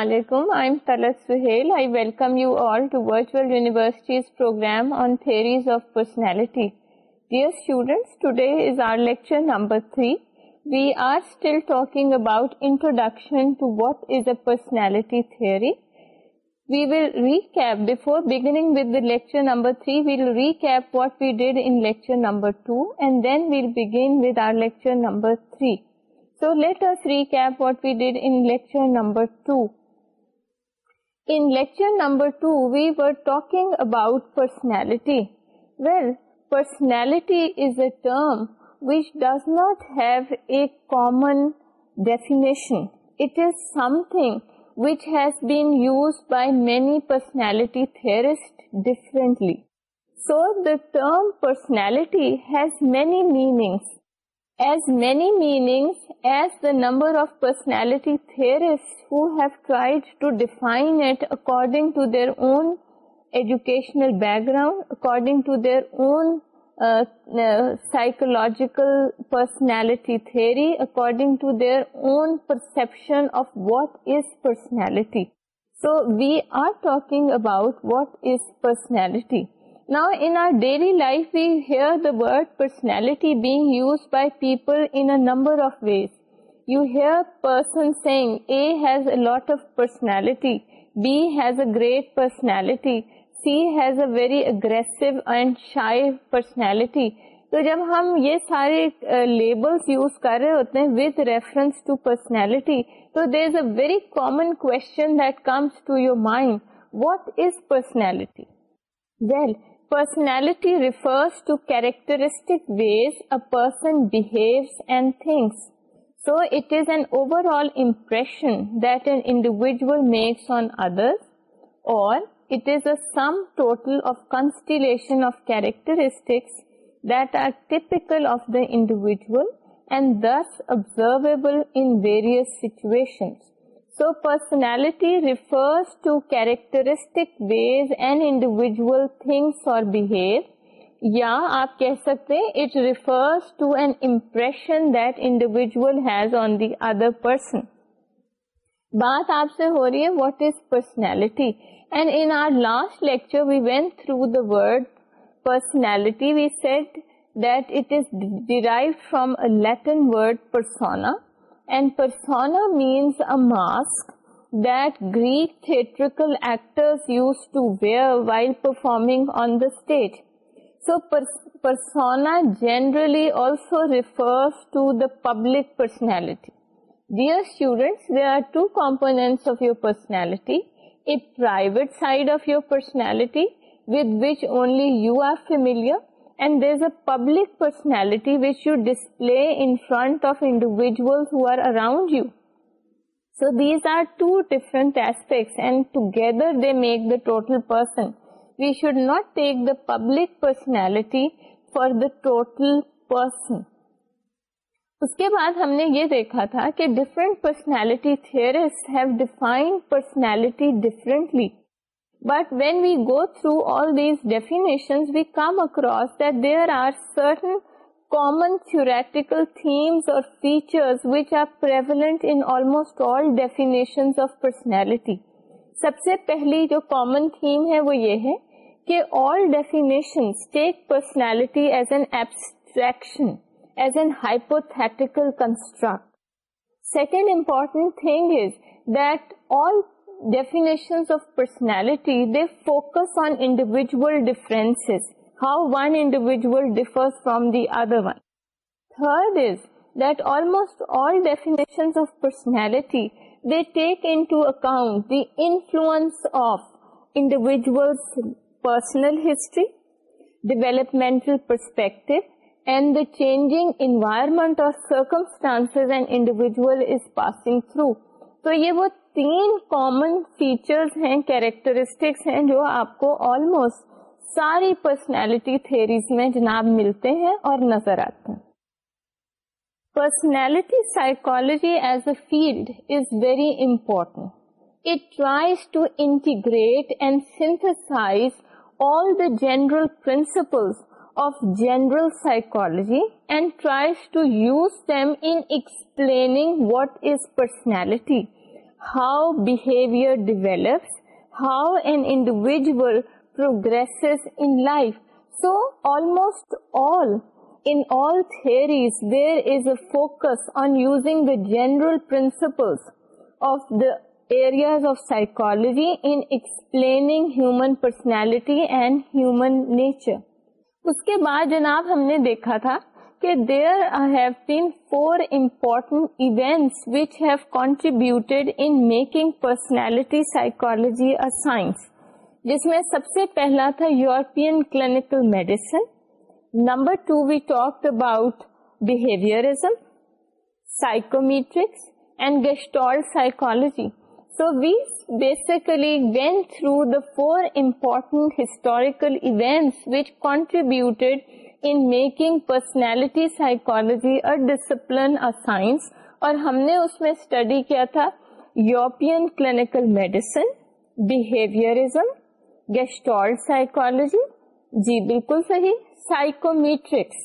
Personality we will reporting وا lecture number two and then lecture number number two In lecture number 2, we were talking about personality. Well, personality is a term which does not have a common definition. It is something which has been used by many personality theorists differently. So the term personality has many meanings as many meanings as the number of personality theorists who have tried to define it according to their own educational background, according to their own uh, uh, psychological personality theory, according to their own perception of what is personality. So we are talking about what is personality. Now in our daily life we hear the word personality being used by people number of ways you hear person saying A has a lot of personality B has a great personality C has a very aggressive and shy personality تو جب ہم یہ سارے label use کر رہے ہوتے ہیں with reference to personality تو there is a very common quote well personality refers to characteristics makes on other characteristics that are typical of the individual and this observable situations personality refers to characteristic یا آپ کہہ سکتے other person بات آپ سے ہو رہی ہے what is personality and in last lecture we went through the personality we said that it derive from Latin word persona And persona means a mask that Greek theatrical actors used to wear while performing on the stage. So persona generally also refers to the public personality. Dear students, there are two components of your personality. A private side of your personality with which only you are familiar, and their front public personality which you display you so these are two different aspects and together they make the total person we should not take the public personality for the total person اس کے بعد ہم نے یہ دیکھا تھا کہ different personality have defined personality differently but when we go through all these ڈیفینے سب سے پہلی جو کامن تھیم ہے وہ یہ ہے کہ all definitions take personality as an abstraction as an hypothetical construct second important thing is that all definitions of personality, they focus on individual differences, how one individual differs from the other one. Third is that almost all definitions of personality, they take into account the influence of individuals' personal history, developmental perspective, and the changing environment or circumstances an individual is passing through. تو یہ وہ تین common features ہیں characteristics ہیں جو آپ کو almost ساری پرسنالٹی تھیریز میں جناب ملتے ہیں اور نظر آتے ہیں personality psychology as a field is very important it اٹرائیز to integrate and synthesise all the general principles of general psychology and tries to use them in explaining what is personality, how behavior develops, how an individual progresses in life. So almost all, in all theories, there is a focus on using the general principles of the areas of psychology in explaining human personality and human nature. اس کے بعد جناب ہم نے دیکھا تھا کہ there have been four important events which have contributed in making personality psychology اور سائنس جس میں سب سے پہلا تھا European clinical medicine number two we talk about behaviourism psychometrics and Gestalt psychology so we basically went through the four important historical events which contributed انکنگ personality psychology a discipline a science اور ہم نے اس میں study کیا تھا European clinical medicine behaviourism گیسٹل psychology جی بالکل سہی psychometrics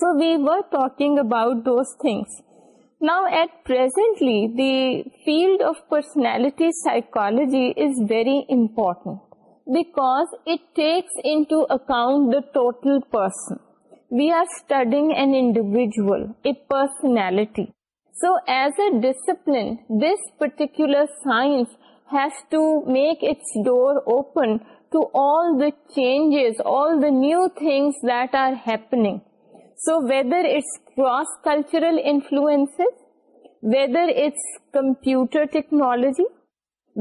so we were talking about those things Now, at presently, the field of personality psychology is very important because it takes into account the total person. We are studying an individual, a personality. So, as a discipline, this particular science has to make its door open to all the changes, all the new things that are happening. So whether it's cross cultural influence whether it's computer technology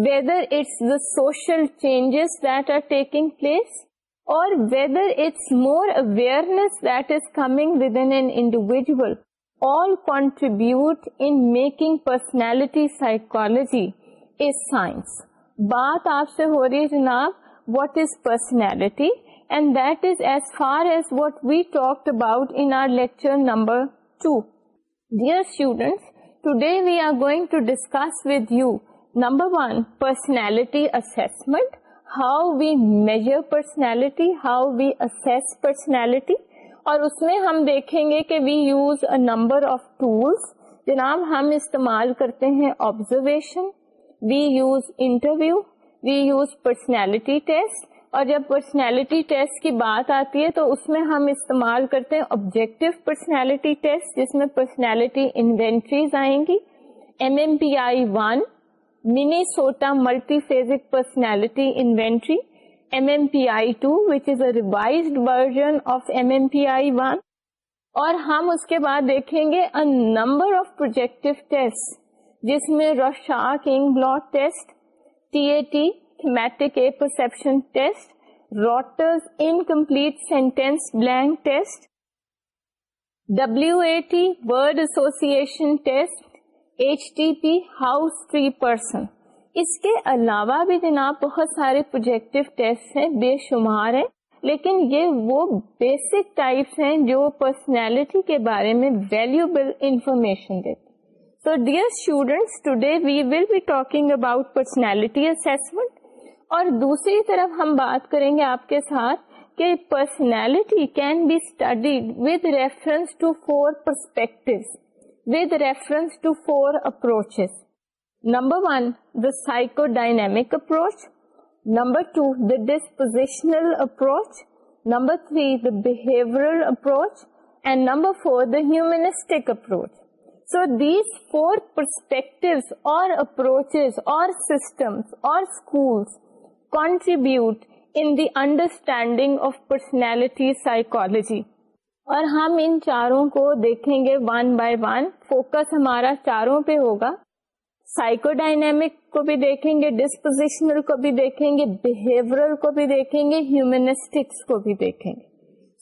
whether it's all changes there taking place اور whether it's more awareness that is coming with individual all contribute in making personality psychology as science بات آپ سے ہو رہی ہے جناب what is personality and that is as far as what we talk about number two there we argues with you نمبرسنٹیسمنٹ how we measure personality how we assess personality اور اس میں ہم دیکھیں گے کہ we use a number of tools جناب ہم استعمال کرتے ہیں observation we use interview we use personality test اور جب پرسنالٹی ٹیسٹ کی بات آتی ہے تو اس میں ہم استعمال کرتے ہیں آبجیکٹو پرسنالٹی ٹیسٹ جس میں پرسنالٹی انوینٹریز آئیں گی M M P I one Minnesota multiphasic personality inventory M M P I two which is a revised version of M M P I one اور ہم اس کے بعد دیکھیں گے a number of project test جس میں Rorschach king blot test T A T perception test incomplete sentence blank test W T association association test H T house اس کے علاوہ بھی جناب بہت سارے پروجیکٹو ٹیسٹ ہیں بے شمار ہیں لیکن یہ وہ بیسک ٹائپس ہیں جو پرسنالٹی کے بارے میں ویلوبل انفارمیشن دیتے so dear students today we will be talking about personality assessment اور دوسری طرف ہم بات کریں گے آپ کے ساتھ کہ personality can be studied with reference to four perspective with reference to four approach number one the psychodynamic approach number two the dispositional approach number three the behavioural approach and number four the humanistic approach so these four perspective اور approach اور systems اور schools contribute in the understanding of personality psychology اور ہم ان چاروں کو دیکھیں گے ون بائی ون فوکس ہمارا چاروں پہ ہوگا سائیکو ڈائنمک کو بھی دیکھیں گے ڈسپوزیشنل کو بھی دیکھیں گے بہیورل کو بھی دیکھیں گے ہیومنسٹکس کو بھی دیکھیں گے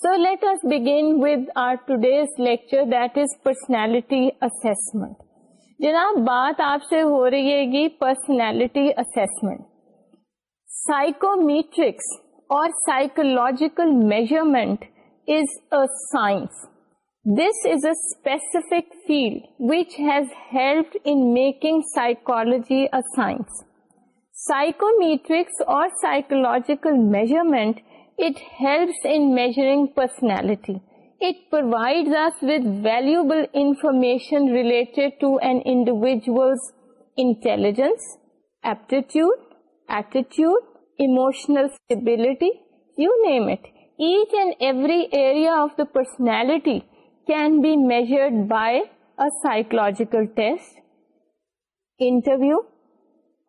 so let us days lecture that is personality assessment جناب بات آپ سے ہو رہی ہے گی personality assessment Psychometrics or psychological measurement is a science. This is a specific field which has helped in making psychology a science. Psychometrics or psychological measurement, it helps in measuring personality. It provides us with valuable information related to an individual's intelligence, aptitude, attitude, emotional stability, you name it. Each and every area of the personality can be measured by a psychological test, interview,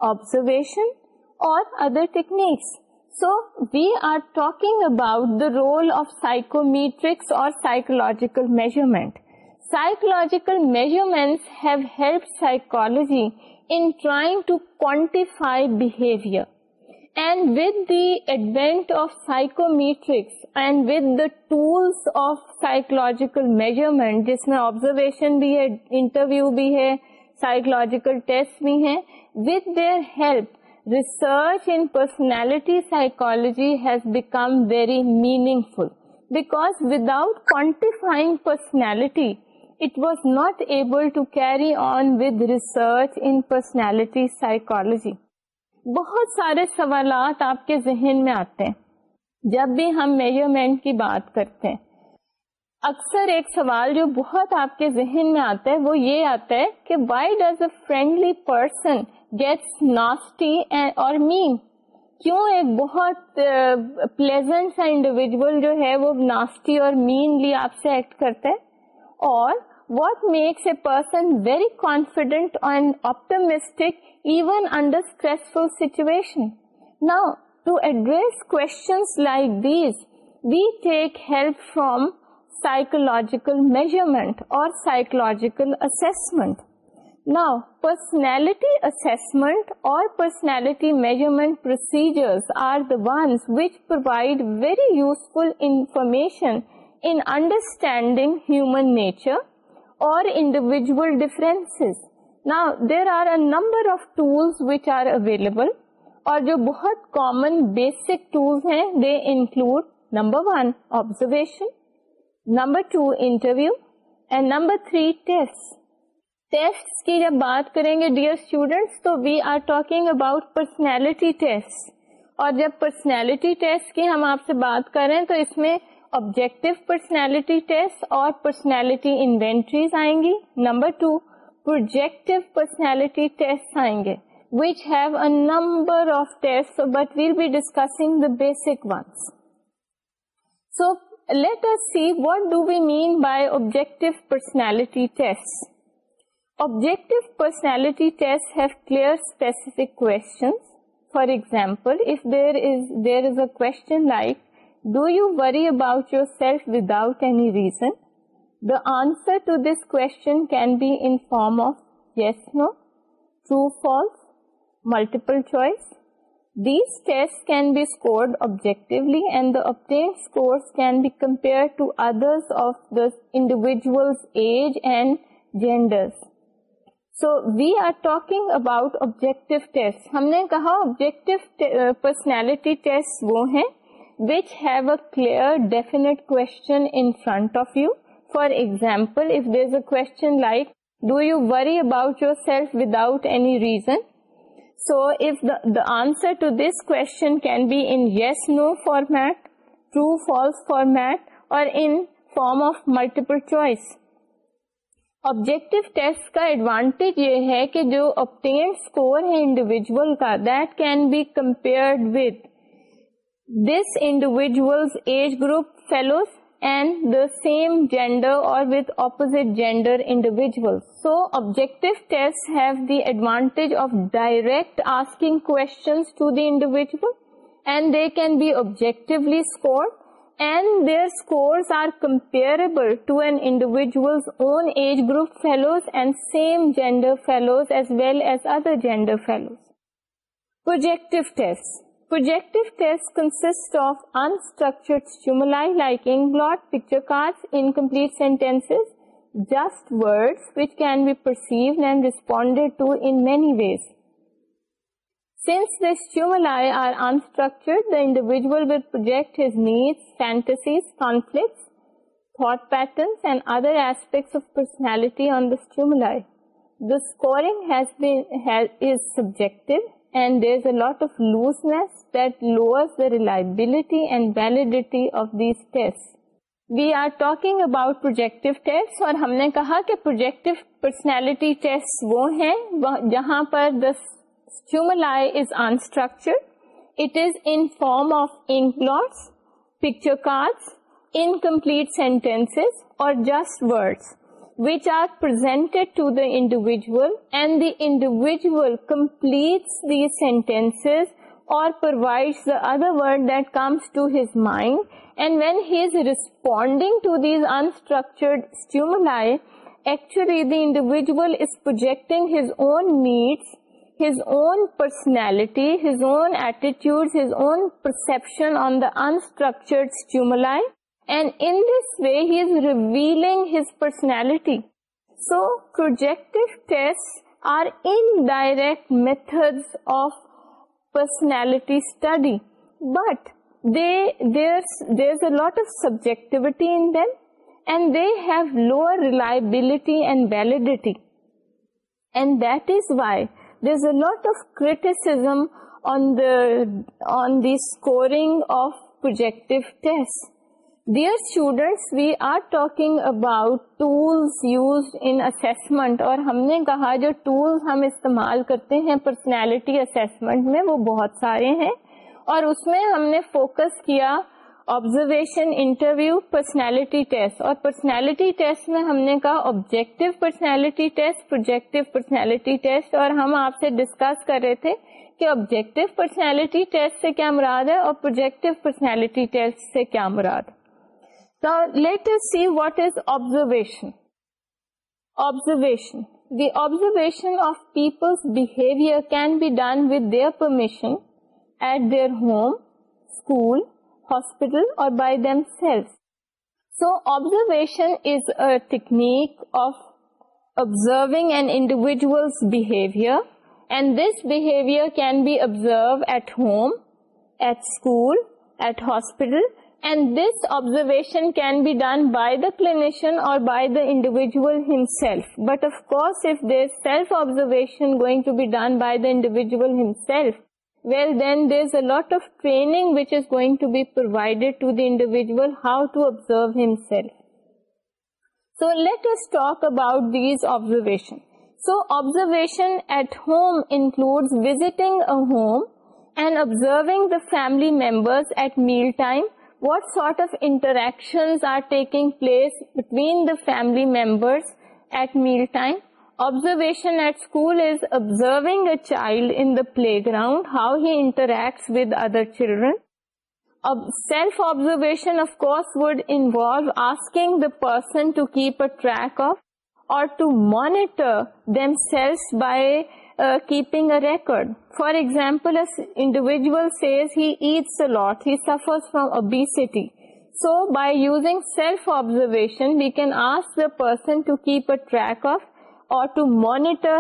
observation, or other techniques. So, we are talking about the role of psychometrics or psychological measurement. Psychological measurements have helped psychology ایڈکومیٹر tools of psychological measurement جس میں observation بھی ہے interview بھی ہے psychological test بھی ہے with their help research in personality psychology has become very meaningful back without quantifying personality psychology بہت سارے سوالات آپ کے ذہن میں آتے ہیں جب بھی ہم میجرمنٹ کی بات کرتے ہیں اکثر ایک سوال جو بہت آپ کے ذہن میں آتا ہے وہ یہ آتا ہے کہ why does a friendly person gets nasty اور مین کیوں ایک بہت پلیزنٹ uh, سا انڈیویجل جو ہے وہ ناسٹی اور مینلی آپ سے ایکٹ کرتا ہے اور What makes a person very confident and optimistic even under stressful situation? Now, to address questions like these, we take help from psychological measurement or psychological assessment. Now, personality assessment or personality measurement procedures are the ones which provide very useful information in understanding human nature individual difference نا there are number of tools اور جو بہت common basic tools ہیں they include number one observation number two interview and number three test test کی جب بات کریں گے ڈیئر اسٹوڈینٹس تو we are talking about personality test اور جب پرسنالٹی ٹیسٹ کی ہم آپ سے بات کریں تو اس میں آبجیکٹو پرسنالٹی ٹیسٹ اور پرسنالٹی انوینٹریز آئیں گی number two projective personality test آئیں گے which have a number of test but we'll be discussing so let us see what do we mean by object personality test objective personality ٹیسٹک quick do you view about yourself without any reason the answer to this کون can be in form of yes no true false multiple choice دیسٹ can be score objectively and score can be compare individual age and genders so we are talking about object ہم نے کہا object personality test وہ ہیں ویچ have a clear define کو answer to this کون can be in yes no format true false format اور in form of multiple choice objective test کا advantage یہ ہے کہ جو آپ اسکور ہے انڈیویژل کا that can be compare with this individual's age group fellows and the same gender or with opposite gender individuals. So, objective tests have the advantage of direct asking questions to the individual, and they can be objectively scored, and their scores are comparable to an individual's own age group fellows and same gender fellows as well as other gender fellows. Projective tests. Projective tests consist of unstructured stimuli like inkblot, picture cards, incomplete sentences, just words which can be perceived and responded to in many ways. Since the stimuli are unstructured, the individual will project his needs, fantasies, conflicts, thought patterns and other aspects of personality on the stimuli. The scoring has been has, is subjective. ہم نے کہا کہ project personality test وہ ہیں جہاں پر just words which are presented to the individual, and the individual completes these sentences or provides the other word that comes to his mind. And when he is responding to these unstructured stimuli, actually the individual is projecting his own needs, his own personality, his own attitudes, his own perception on the unstructured stimuli. Lot of subject and they have lower reliability and validities a lot of کریٹ دیگ of fact we students we are talking about use assessment اور ہم نے کہا جو tools ہم استعمال کرتے ہیں پرسنالٹی assessment میں وہ بہت سارے ہیں اور اس میں ہم نے فوکس کیا آبزرویشن انٹرویو پرسنالٹی ٹیسٹ اور پرسنالٹی ٹیسٹ میں ہم نے کہا objective personality test projective personality test اور ہم آپ سے ڈسکس کر رہے تھے کہ آبجیکٹو پرسنالٹی ٹیسٹ سے کیا مراد ہے اور پروجیکٹو پرسنالٹی ٹیسٹ سے کیا مراد ہے Now, let us see what is observation. Observation. The observation of people's behavior can be done with their permission at their home, school, hospital, or by themselves. So, observation is a technique of observing an individual's behavior, and this behavior can be observed at home, at school, at hospital, and this observation can be done by the clinician or by the individual himself. But of course, if there's self-observation going to be done by the individual himself, well then there's a lot of training which is going to be provided to the individual how to observe himself. So let us talk about these observations. So observation at home includes visiting a home and observing the family members at mealtime, what sort of interaction family member at mile time observation observing a child playground how heat with other children self observing the person to keep a track of or to monitor them self by record for ایگزامپلڈیو Cs ہی لاٹرویشن we can ask person to keep a track of or to monitor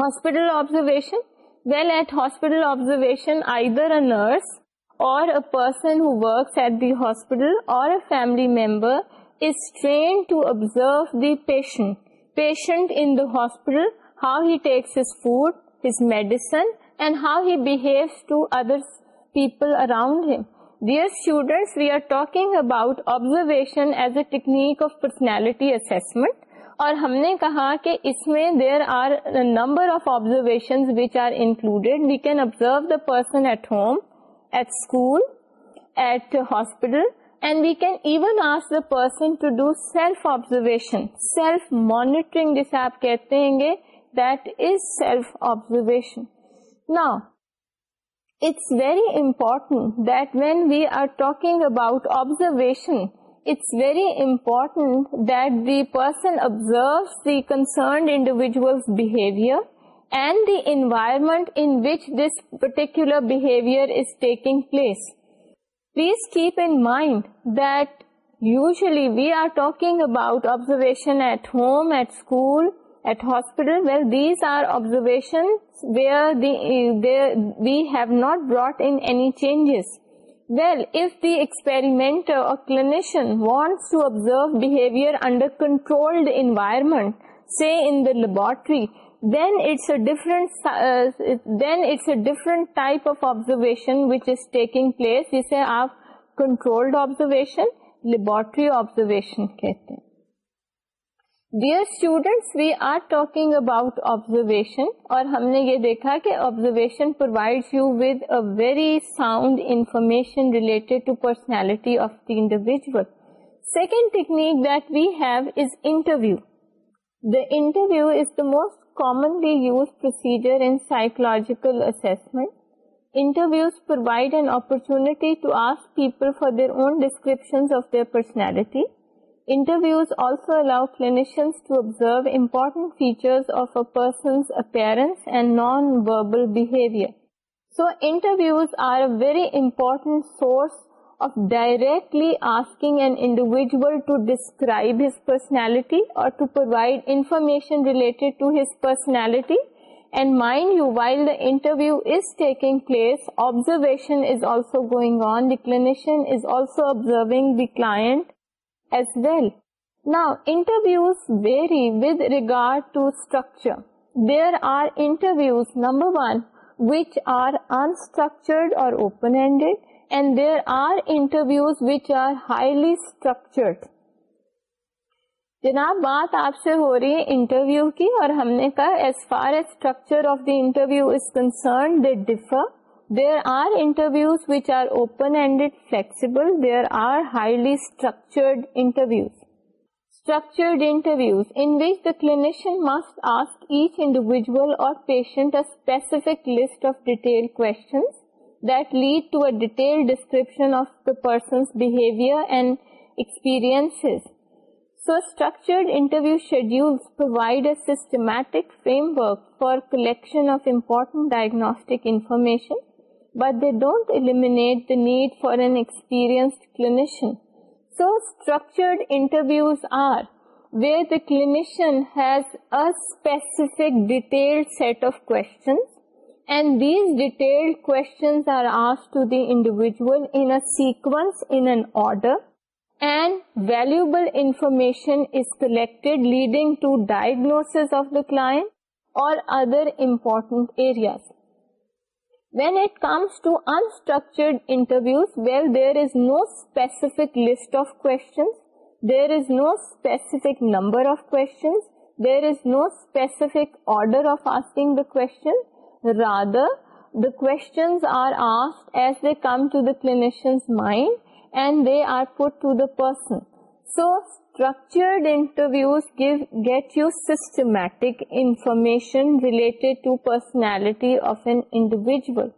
hospital observation well at hospital observation either nurse اور hospital اور patient patient in the hospital how he takes food his medicine and how have to other people around and there student we are talking about observation as a technique of personality assessment اور ہم نے کہا کہ اس میں there are number of observations which are included we can observe the person at home at school at hospital and we can even ask a person to do self observation self مانیگ جیسے آپ کہتے ہیں get is self observation ناس very important when we are talking about observation it's very important درسن observe the concerned individual behaviour and the environment which this particular behaviour is taking place Please keep in mind that usually we are talking about observation at home, at school, at hospital. Well, these are observations where we have not brought in any changes. Well, if the experimenter or clinician wants to observe behavior under controlled environment, say in the laboratory, different place uh, جسے آپ control there about observation اور ہم نے یہ دیکھا کہ observation provide you with a very sound information related to personality of the individual second technique interview داٹرویو is the most commonly used procedure in psychological assessment. Interviews provide an opportunity to ask people for their own descriptions of their personality. Interviews also allow clinicians to observe important features of a person's appearance and non-verbal behavior. So, interviews are a very important source directly asking and individual to describe his provide information related and mind you وائلڈیو is taking place ابزرویشنگ the class as well now interviews very with regard to structure there are interviews number one which are unstructured اور open ended and there are interviews which are highly structured جناب بات آپ سے ہو رہی ہے interview کی اور ہم نے کہا as far as structure of the interview is they differ there are interviews which are open ended flexible there are highly structured interviews structured interviews in which the clinician must ask each individual اور patient a specific list of detail questions that lead to a detailed description of the person's behavior and experiences. So, structured interview schedules provide a systematic framework for collection of important diagnostic information, but they don't eliminate the need for an experienced clinician. So, structured interviews are where the clinician has a specific detailed set of questions and these ڈیٹیلڈنس are us to دیویجلسرفرمیشنگ to diagnose of the other important when it comes to unstructured interviews well there is no specific list of کو there is no specific number of کو there is no specific order of ask داشن راد the کونسٹ as they come to the clinician so structured interviews get your systematic information related individual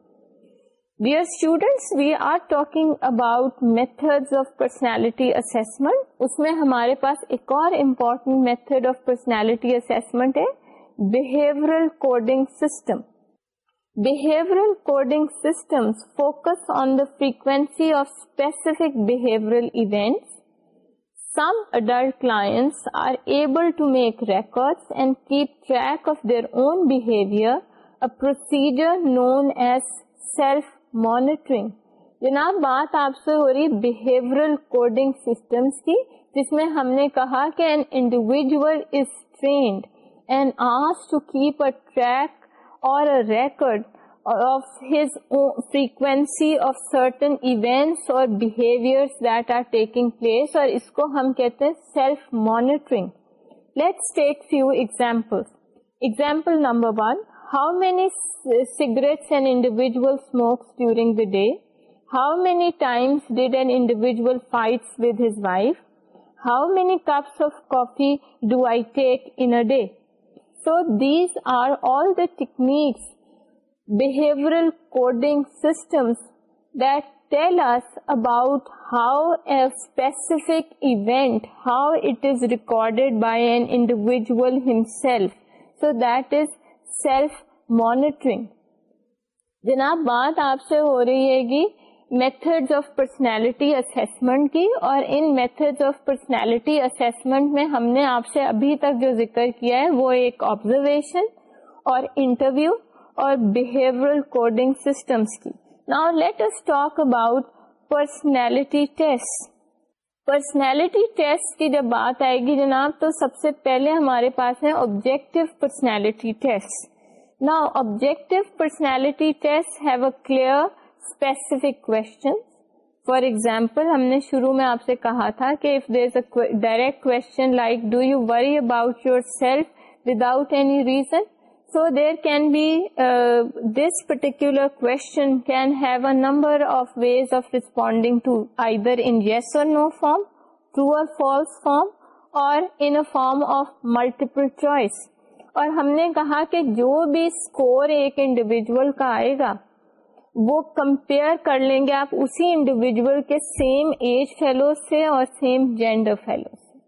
the are students we are talking about method of personality assessment اس میں ہمارے پاس ایک اور important method of personality assessment ہے behavioural coding system behavioral coding systems focus on the frequency of specific behavioral events. Some adult clients are able to make records and keep track of their own behavior, a procedure known as self-monitoring. جناب بات آپ سے ہو رہی behavioural coding systems کی جس میں ہم نے کہا کہ an individual is trained and asked to keep a track day how many times did and individual fights with his wife how many cups of coffee do I take in day so these are all the techniques behaviour that tell us about how a specific event how it is recorded by an individual himself so that is self monitoring جناب بات آپ سے ہو رہی ہے methods of personality assessment کی اور ان میتھڈز آف پرسنالٹی اسٹ میں ہم نے آپ سے ابھی تک جو ذکر کیا ہے وہ ایک آبزرویشن اور انٹرویو اور کی کی جب بات آئے گی جناب تو سب سے پہلے ہمارے پاس ہے objective personality test now tests personality test clear specific question for example ہم نے شروع میں آپ سے کہا تھا کہ if there is a direct question like do you worry about yourself without any reason so there can be this particular question can have a number of ways of responding to I in yes اور no form true اور false form اور in a form of multiple choice اور ہم نے کہا کہ جو بھی اسکور ایک انڈیویجل کا آئے گا وہ کمپیئر کر لیں گے آپ اسی انڈیویجل کے سیم ایج فیلو سے اور سیم جینڈر فیلو سے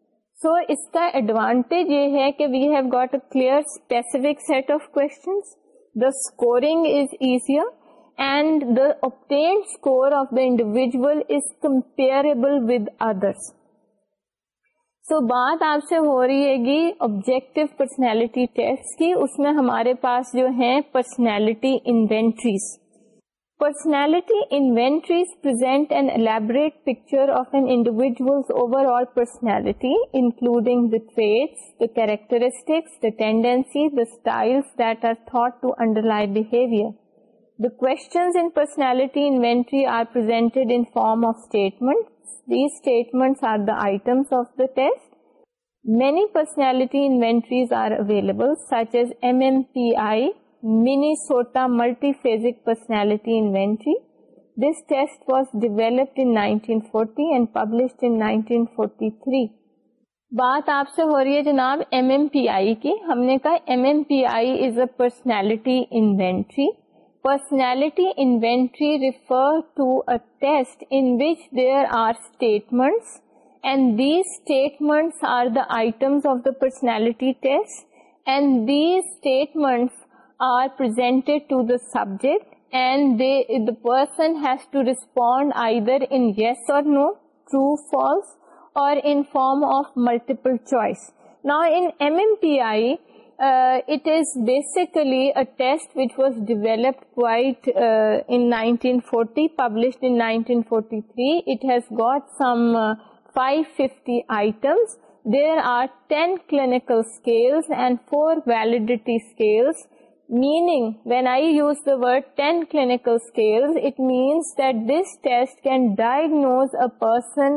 سو اس کا ایڈوانٹیج یہ ہے کہ we have got a clear specific set of questions the scoring is easier and the score of the individual is comparable with others so بات آپ سے ہو رہی ہے گی آبجیکٹو پرسنالٹی ٹیسٹ کی اس میں ہمارے پاس جو ہیں personality inventories پرسنٹیز elaborate picture all personality including characteristics the questions personality انٹریڈ in form of statement that's are داٹم of the tiny personalities available Minnesota Multiphasic Personality Inventory. This test was developed in 1940 and published in 1943. بات آپ سے ہو رہی ہے جناب M M P آئی کی ہم نے کہا M M P I is a personality inventory personality inventory refer to a test in which there are statements and these statements are the items of the personality test and these statements subject and the person has to respond either yes no true false multiple choice نا بیسکلیپلڈین forty three it has got some five fifty items there are ten clinical and four validity scales meaning when I use the word ten clinical diagnose a person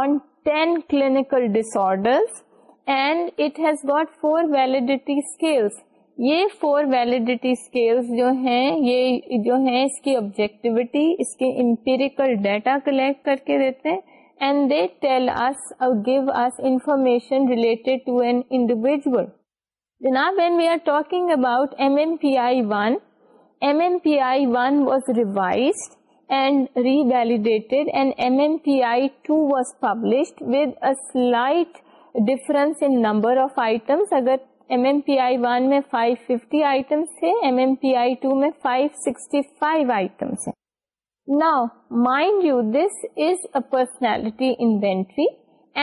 on ten clinical ڈس and it has got four validity scales یہ four validity scales جو ہیں یہ جو ہیں اس کی objectivity اس کی امپیریکل ڈیٹا کلیکٹ کر کے دیتے and they tell us give us information related individual جناب when we are talking about M M P I one M M P I one was revised and and M M P I of items اگر M M P I one میں now mind you this is a personality inventory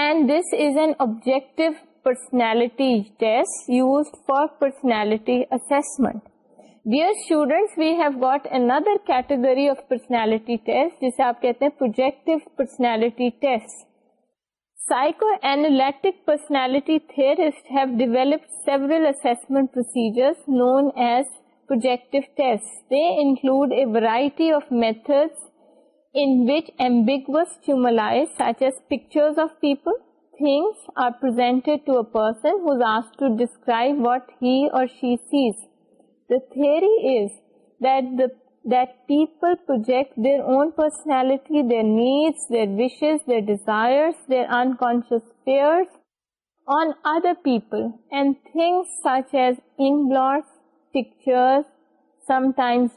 and this is an objective پرسٹیسٹ for پرسنالٹیسمنٹ personality جسے آپ کہتے ہیں theory is people project their own personality their needs their desire their انشیس پیئرسرس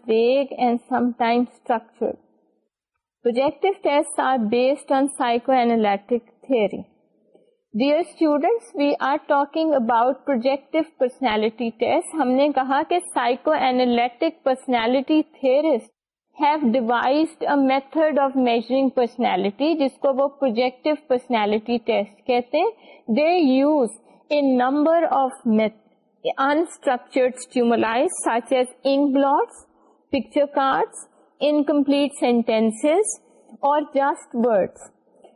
ویگ and اسٹرکچرو analytic theory dear ہم نے کہا psycho a method of measuring personality جس کو وہ پروجیکٹو پرسنالٹی ٹیسٹ کہتے انسٹرکچرڈ سچ ایز انک blots picture cards incomplete sentence اور جسٹ ورڈس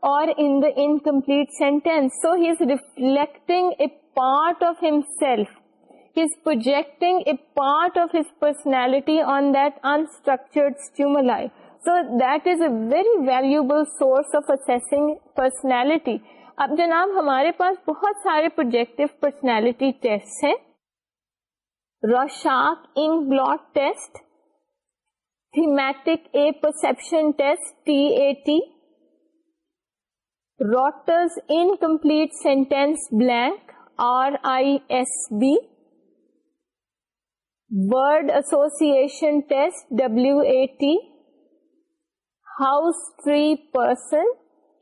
پارٹ آف سیلفیکٹنگ a part of personality on دنچرڈ ٹیملائی so that is a very valuable source آفیسنگ personality اب جناب ہمارے پاس بہت سارے پروجیکٹ پرسنالٹی ٹیسٹ ہیں Rorschach test thematic apperception test T E Rotter's incomplete sentence blank, RISB. Word association test, WAT. House, tree, person,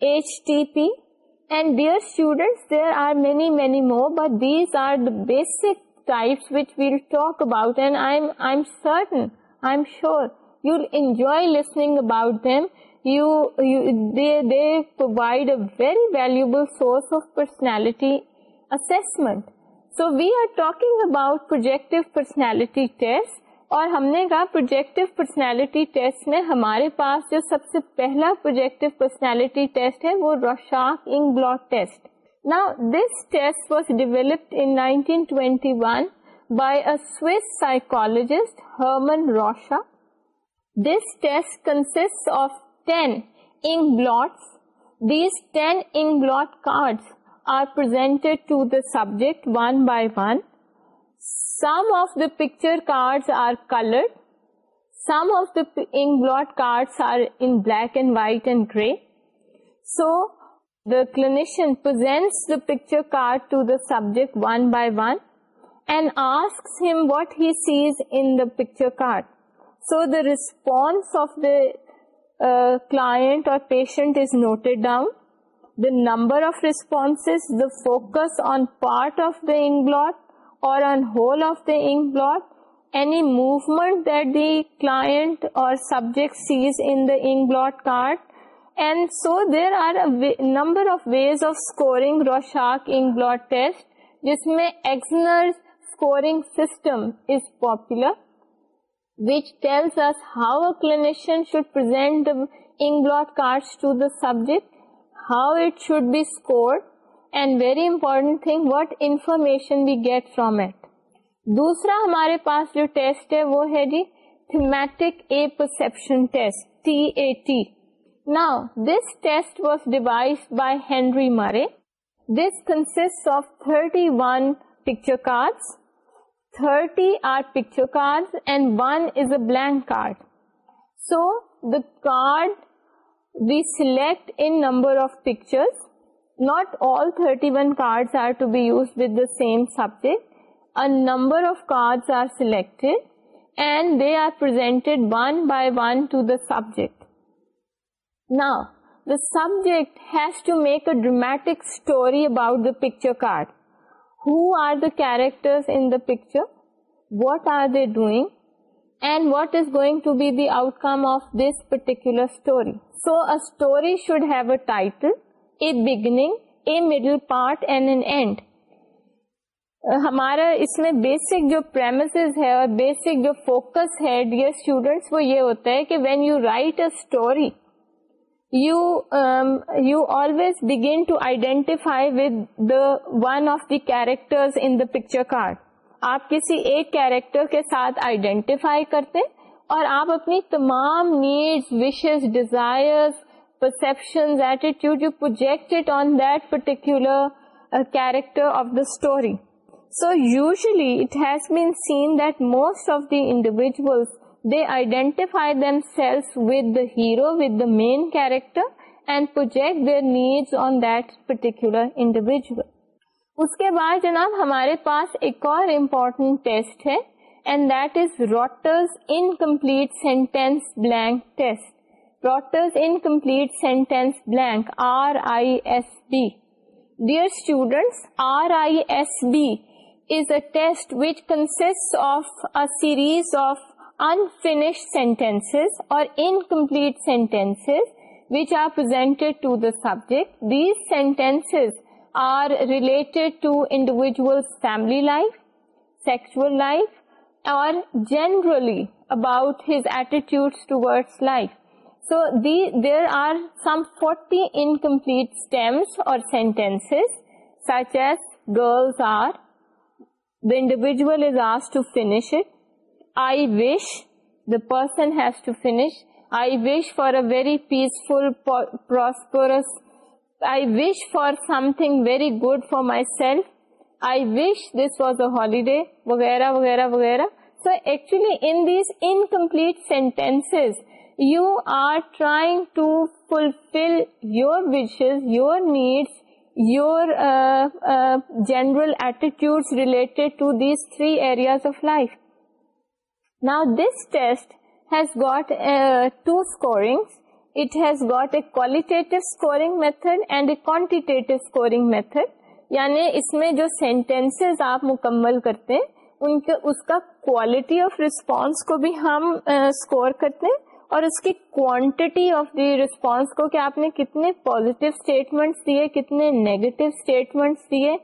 HTP. And dear students, there are many more, but these are the basic types which we'll talk about, and I'm sure you'll enjoy listening about them very valuable ہمارے پاس جو سب سے پہلا projective personality test ہے وہ Rorschach ink blot test نا this test test was developed in by psychologist Hermann Rorschach this کنسٹ of پار سو دا ریسپونس اور patient is noted down of response focus movement that the اور subject sees ink blot and so there are number of ways of scoring شارک ink blot test جس میں Exner scoring system is popular. which tells us how a clinician should present the inkblot cards to the subject, how it should be scored, and very important thing, what information we get from it. دوسرا ہمارے پاس جو test ہے وہ ہے جی thematic apperception test T A T now this test was devised by Henry Murray this کنسٹ of 31 picture cards thirty are پار and one is a blank card so that we سلیکٹرٹیم subject and they are پرائےجیکٹ نا the subject has to make dramatic story about the picture who are the characters in the picture, what are they doing and what is going to be the outcome of this particular story. So a story should have a title, a beginning, a middle part and an end. ہمارا اس میں basic جو premise ہے اور basic جو focus ہے dear students وہ یہ ہوتا ہے کہ when you write a story you always begin to identify with the one of the character card آپ کسی ایک کیریکٹر کے ساتھ آئیڈینٹیفائی کرتے اور آپ اپنی تمام needs wishes desire perception attitude you project on that particular character of the story so usually it has been seen that most of the individuals identify the hero main sentence blank test sentence blank R I S dear students R I S which which کنسٹ of series of unfinished sentences اور incomplete sentences which are presented these sentences individual family life sexual generally about his eighty so there are forty انٹس اور sentences girls are the individuals as to finish it I wish, the person has to finish, I wish for a very peaceful, prosperous, I wish for something very good for myself, I wish this was a holiday, vagera, vagera, vagera. So actually in these incomplete sentences, you are trying to fulfill your wishes, your needs, your uh, uh, general attitudes related to these three areas of life. نا this test has got scoring it has got a quality method and a quantity یعنی اس میں جو sentences آپ مکمل کرتے ان کے اس کا کوالٹی آف رسپانس کو بھی ہم اسکور کرتے اور اس کی کوانٹیٹی آف دی ریسپانس کو کہ آپ نے کتنے پازیٹیو اسٹیٹمنٹس دیے کتنے نیگیٹو اسٹیٹمنٹس دیے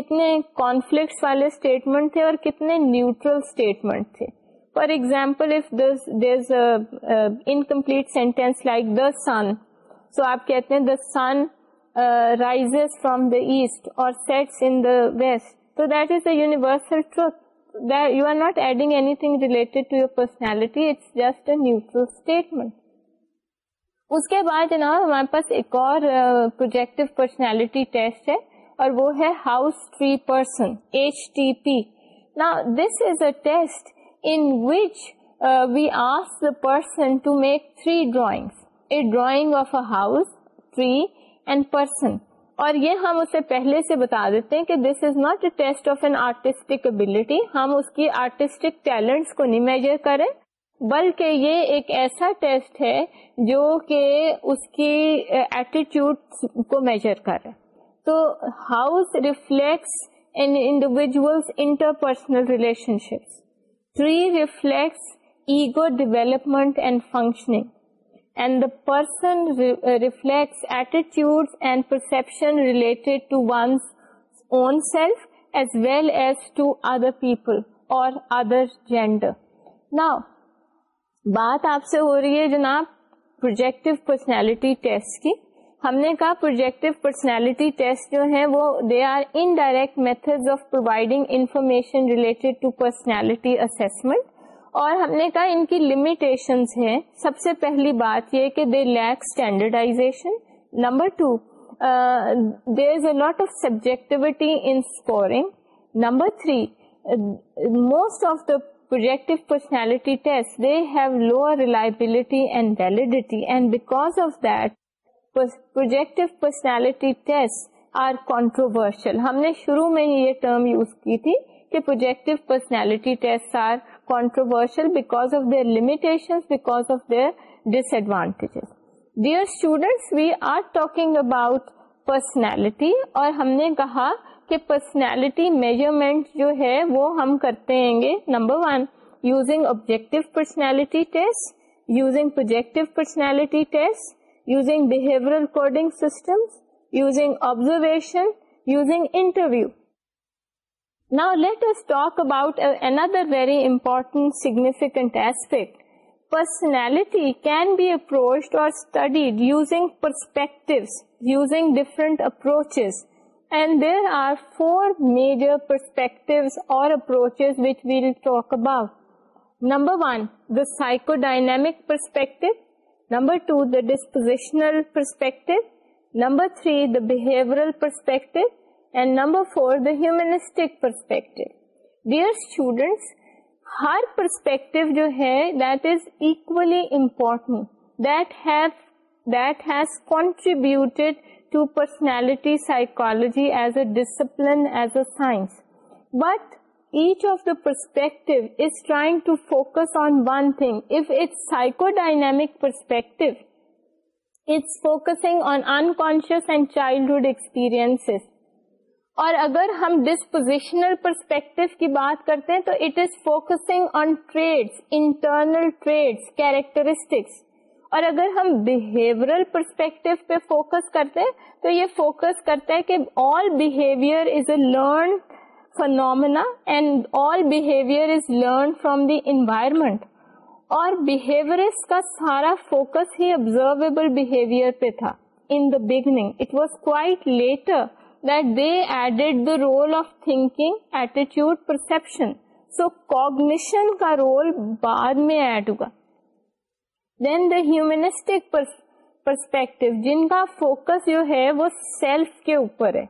کتنے کانفلکٹس والے اسٹیٹمنٹ تھے اور کتنے نیوٹرل اسٹیٹمنٹ تھے for example if this there's incomplete sentence like the sun so آپ کہتے ہیں the sun rises from the east اور that is a universal you are not adding anything relate to your personality it's just a neutral statement اس کے بعد نا ہمارے پاس ایک اور پروجیکٹ پرسنالٹی ٹیسٹ ہے اور وہ ہے house tree person H T P نا this is a test پرسنک three drawing a drawing اور یہ ہم اسے پہلے سے بتا دیتے ہیں کہ this is not a test of an artistic ability ہم اس کی آرٹسٹک ٹیلنٹس کو نہیں میجر کریں بلکہ یہ ایک ایسا ٹیسٹ ہے جو کہ اس کی ایٹی uh, کو میجر کرے تو house reflect individual interpersonal relationships ego development and functioning and the person reflect ایٹیچیوڈ and perception related to one own self as well as to other people اور other gender آپ سے ہو رہی ہے جناب پروجیکٹو پرسنالٹی ٹیسٹ کی ہم نے کہا پروجیکٹو پرسنالٹی ٹیسٹ جو ہیں وہ they are indirect method of providing information related to personality اور ہم نے کہا ان کی لمیٹیشن ہیں سب سے پہلی بات یہ کہ they lack standardization number two there is a lot of in scoring number three most of the they have lower reliability and validity and because of that projective personality test are controversial ہم نے شروع میں یہ term use کی تھی کہ projective personality test are controversial because because of of their their limitation disadvantages dear students we are talking about personality اور ہم نے کہا کہ پرسنالٹی میجرمنٹ جو ہے وہ ہم کرتے ہیں گے number one using objective personality test using projective personality test using behavioral coding systems, using observation, using interview. Now let us talk about another very important, significant aspect. Personality can be approached or studied using perspectives, using different approaches. And there are four major perspectives or approaches which we will talk about. Number one, the psychodynamic perspective. Number two the dispositional perspective number three the perspective and number four داسٹک perspective dear students ہر perspective جو ہے that is extent that has contributed to personality psychology as a disciplines a but each of the perspective is trying to focus on one thing if it's psychodynamic perspective it's focusing on unconscious and childhood experience اور اگر ہم dispositional perspective کی بات کرتے ہیں تو it is focusing on traits internal traits characteristics اور اگر ہم بہیورل پرسپیکٹو پہ فوکس کرتے ہیں تو یہ فوکس کرتا ہے کہ all behaviour is a learn phenomena and all learn from the environment اور سارا فوکس ہی ابزرویئر پہ تھا ان بگنگ کو رول آف تھنکنگ ایٹیچیوڈ پرسپشن سو کوگنیشن کا رول بعد میں ایڈ ہوا دین دا ہیومنسٹک پرسپیکٹ جن کا فوکس جو ہے وہ سیلف کے اوپر ہے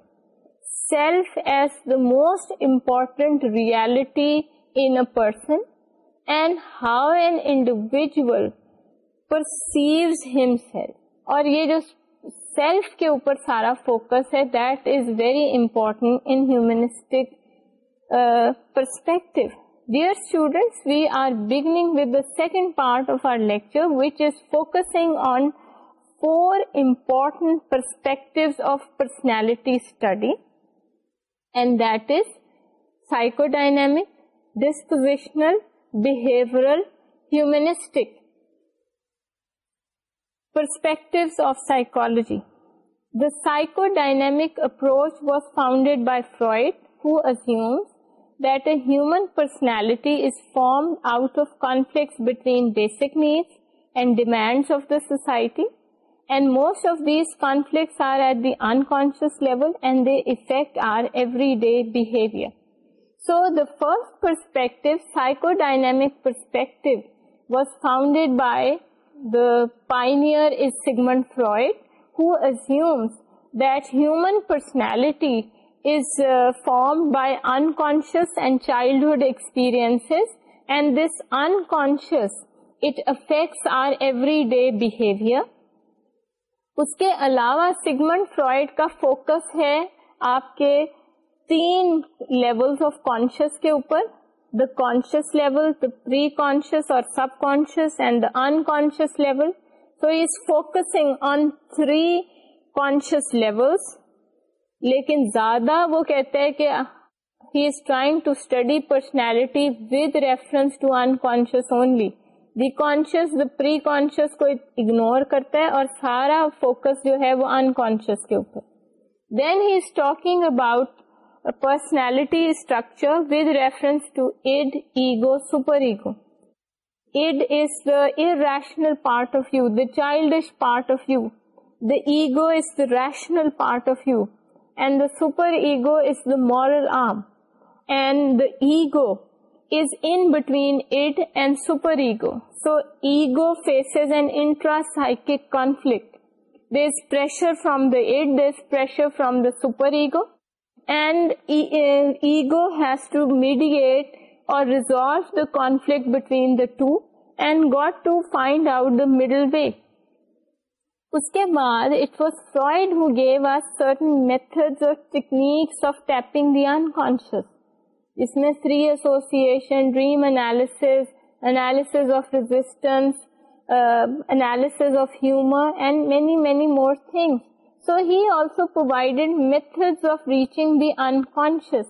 self as the most important ریئلٹیجل perspective dear students we are in وا سیک part of our lecture which is focusing on four important perspective of personality study and that is psychodynamic, dispositional, behavioral, humanistic perspectives of psychology. The psychodynamic approach was founded by Freud, who assumes that a human personality is formed out of conflicts between basic needs and demands of the society and most of these conflicts are at the unconscious level and they affect our everyday behavior. So the first perspective, psychodynamic perspective, was founded by the pioneer is Sigmund Freud, who assumes that human personality is uh, formed by unconscious and childhood experiences, and this unconscious, it affects our everyday behavior. اس کے علاوہ Sigmund Freud کا focus ہے آپ کے تین level of conscious کے اوپر the conscious level the preconscious اور subconscious and the unconscious level so is focusing on three conscious levels لیکن زیادہ وہ کہتے ہیں کہ he is trying to study personality with reference to unconscious only the conscious the preconscious کو ignore کرتا ہے اور سارا فوکس جو ہے وہ ان کے اوپر then he is talking about personality structure with reference to id ego superego id is the irrational part of you the child part of you the ego is the rational part of you and the superego is the moral arm and the ego psych conflict this pressure from the id the is pressure from the superego and ego has to mediate اور resolve دافلکٹ between the two and got to find out the middle way اس کے بعد was سوائڈ مو gave a certain method اور techniques of tapping the unconscious इसमें free association, dream analysis, analysis of resistance, um, analysis of humor, and many more things. So he also provided methods of reaching the unconscious.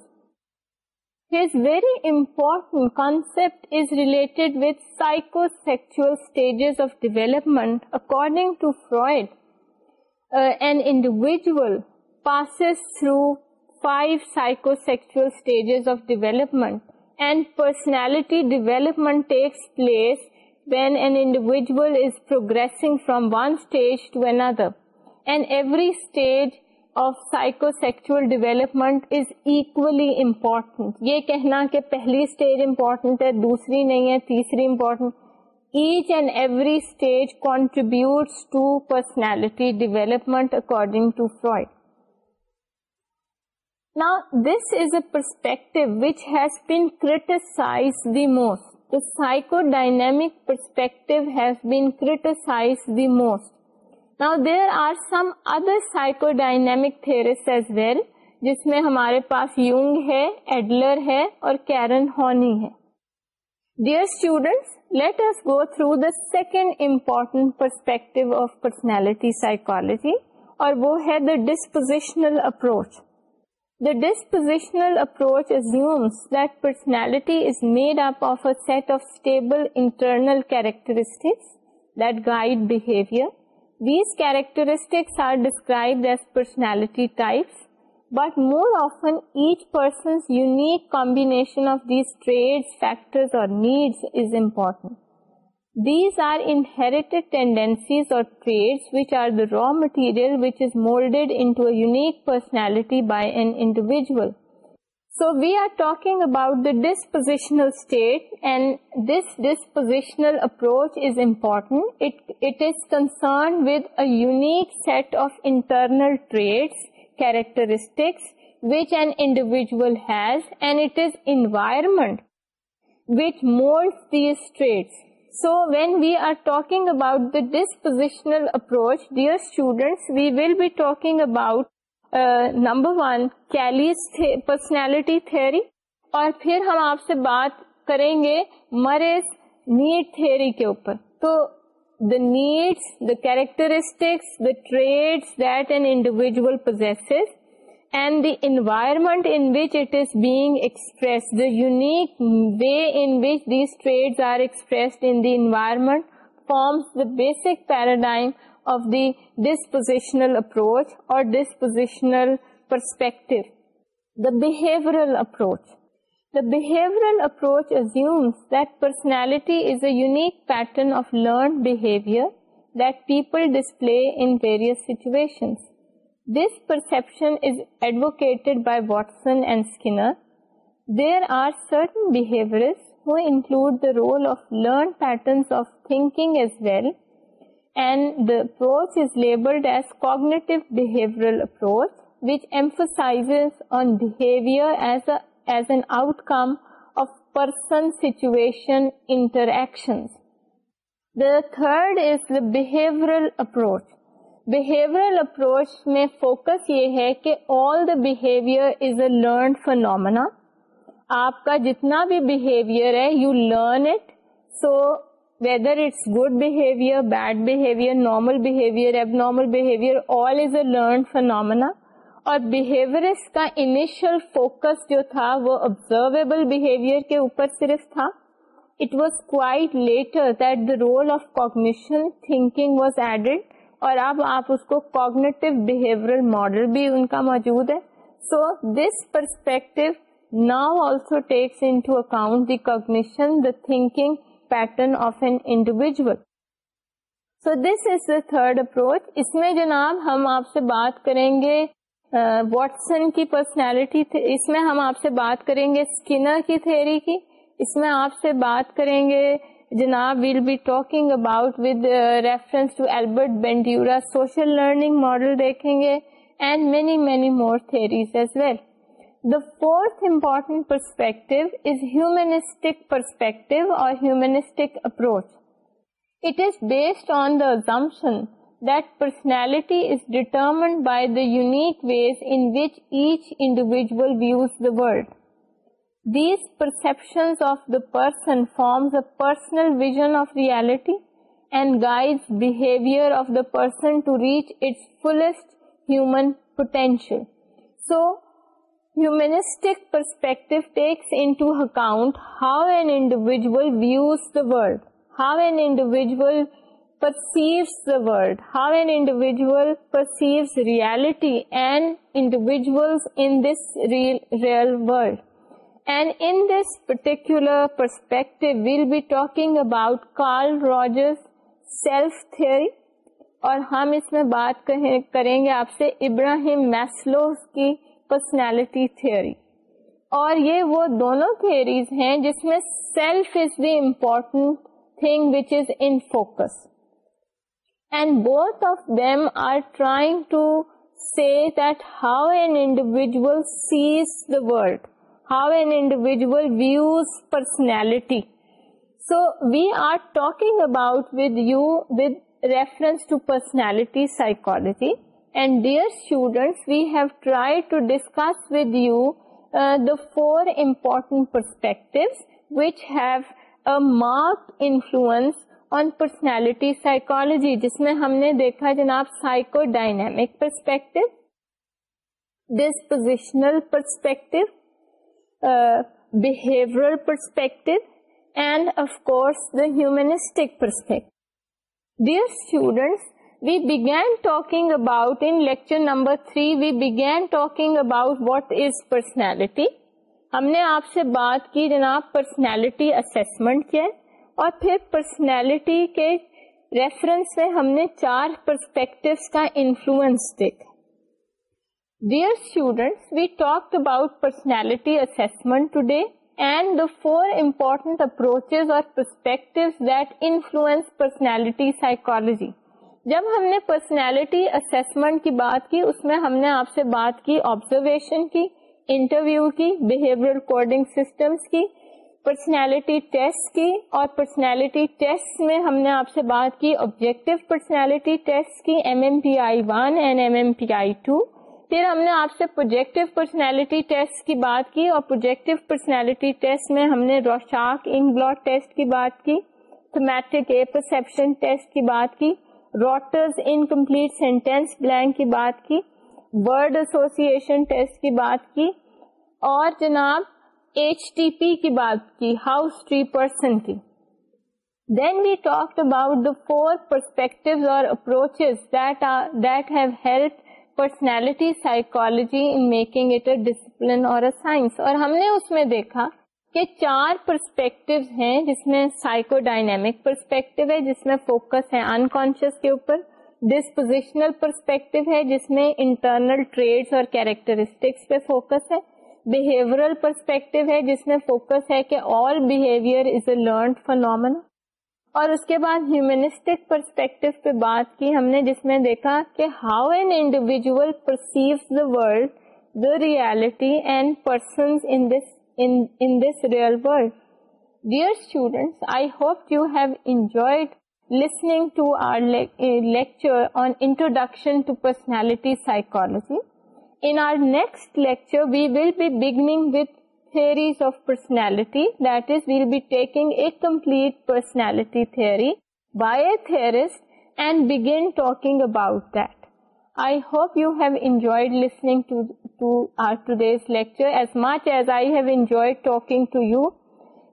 His very important concept is related with psychosexual stages of development. According to Freud, uh, an individual passes through five psychosexual stages of development and personality development takes place when an individual is progressing from one stage to another and every stage of psychosexual development is equally important یہ کہنا کہ پہلی stage important ہے دوسری نہیں ہے تیسری important each and every stage contributes to personality development according to Freud نا this is a perspective criticise the the dynamic perspective criticise are there are some theorists as well جس میں ہمارے پاس Jung ہے ایڈلر ہے اور Karen Horney ہے dear students let us go through the second important perspective of personality psychology اور وہ ہے the dispositional approach The dispositional approach assumes that personality is made up of a set of stable internal characteristics that guide behavior. These characteristics are described as personality types, but more often each person's unique combination of these traits, factors or needs is important. These are inherited tendencies or traits which are the raw material which is molded into a unique personality by an individual. So we are talking about the dispositional state, and this dispositional approach is important. It is concerned with a unique set of internal traits, characteristics which an individual has, and it is environment which molds these traits. So when we are talking about dispositional approach dear students we will be talking about number one Kelly's personality theory اور پھر ہم آپ سے بات کریں گے Murray's need theory کے اوپر تو the needs the characteristics the traits that and individual possesses and the environment in which it is being expressed, the unique way in which these traits are expressed in the environment forms the basic paradigm of the dispositional approach or dispositional perspective. The behavioral approach. The behavioral approach assumes that personality is a unique pattern of learned behavior that people display in various situations. There آرٹنس role of learn patterns as well and داچ is labelled as کو third ازیور approach behavioural approach میں focus یہ ہے کہ all the behaviour is a learned phenomena آپ کا جتنا بھی behaviour ہے you learn it so whether it's good behaviour bad behaviour normal behaviour abnormal behaviour all is a learned phenomena اور کا انیشیل فوکس جو تھا وہ آبزرویبل بہیویئر کے اوپر صرف تھا it was the role of cognition thinking was added اور اب آپ اس کو کوگنیٹو ماڈل بھی ان کا موجود ہے so this perspective now also takes into the thinking pattern of an individual so this is the third approach اس میں جناب ہم آپ سے بات کریں گے واٹسن کی پرسنالٹی اس میں ہم آپ سے بات کریں گے اسکنر کی تھیری کی اس میں آپ سے بات کریں گے جناب we'll be talking about with reference to as well the fourth important perspective is humanistic perspective اور these perceptions of the person forms a personal vision of reality and guides behavior of the person to reach its fullest human potential. So, humanistic perspective takes into account how an individual views the world, how an individual perceives the world, how an individual perceives reality and individuals in this real world. And in this particular perspective we'll be talking about Carl Rogers self theory اور ہم اس میں بات کریں گے آپ سے Abraham Maslow's کی پرسنالٹی تھیوری اور یہ وہ دونوں تھیوریز ہیں جس میں self is the important thing which is in focus and both of them are trying to see that how an individual sees the world how an individual views personality so we are talk about personality psychology and dear four important perspective which ہیوارک influence on personality psychology جس میں ہم نے دیکھا جناب psycho dynamic perspective dispositional perspective perspective and of course the humanistic perspective dear students we begin talking about in lecture number three we begin talking about what is personality ہم نے آپ سے بات کی جناب پرسنالٹی اسسمنٹ کیا اور پھر پرسنالٹی کے ریفرنس میں ہم نے چار پرسپیکٹوس کا انفلوئنس دیکھا approaches or perspectives that influence personality psychology. جب ہم نے پرسنالٹی اسسمنٹ کی بات کی اس میں ہم نے آپ سے بات کی آبزرویشن کی انٹرویو سسٹمس کی پرسنالٹی ٹیسٹ کی اور پرسنالٹی ٹیسٹ میں ہم نے آپ سے بات کی آبجیکٹو پرسنالٹی ٹیسٹ کی M M P I one and M M P I two پھر ہم نے آپ سے پروجیکٹو پرسنالٹی ٹیسٹ کی بات کی اور پروجیکٹو پرسنالٹی ٹیسٹ میں ہم نے روشاک ان بلاٹ ٹیسٹ کی بات کی تھمیٹک اے پرسپشن ٹیسٹ کی بات کی روٹرز انکمپلیٹ سینٹینس بلینک کی بات کی ورڈ ایسوسیشن ٹیسٹ کی بات کی اور جناب ایچ ٹی پی کی بات کی ہاؤس ٹری پرسن کی then we talk about the four perspective اور approaches that have help personality psychology in making it a discipline اور اے سائنس اور ہم نے اس میں دیکھا کہ چار پرسپیکٹو ہیں جس میں سائیکو ڈائنمک پرسپیکٹو ہے جس میں فوکس ہے انکانشیس کے اوپر ڈسپوزیشنل پرسپیکٹو ہے جس میں انٹرنل ٹریڈس اور کیریکٹرسٹکس پہ فوکس ہے بہیورل پرسپیکٹو ہے جس میں فوکس ہے کہ all behaviour is a learned phenomena اور اس کے بعد ہیومنسٹک پرسپیکٹو پہ بات کی ہم نے جس میں دیکھا کہ how an individual perceive the world the reality and person in this real world dear students I hope you have enjoyed listening to our lecture on introduction to personality psychology in our next lecture we will be beginning with theories of personality. That is, we will be taking a complete personality theory by a theorist and begin talking about that. I hope you have enjoyed listening to our today's lecture as much as I have enjoyed talking to you.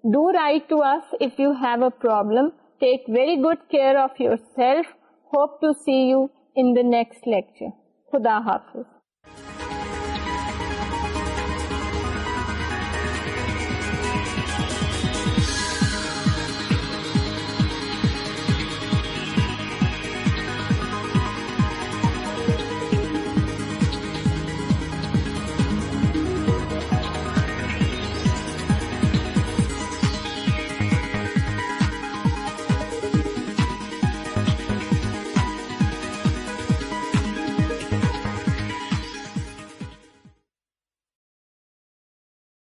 Do write to us if you have a problem. Take very good care of yourself. Hope to see you in the next lecture. Khuda Hafiz.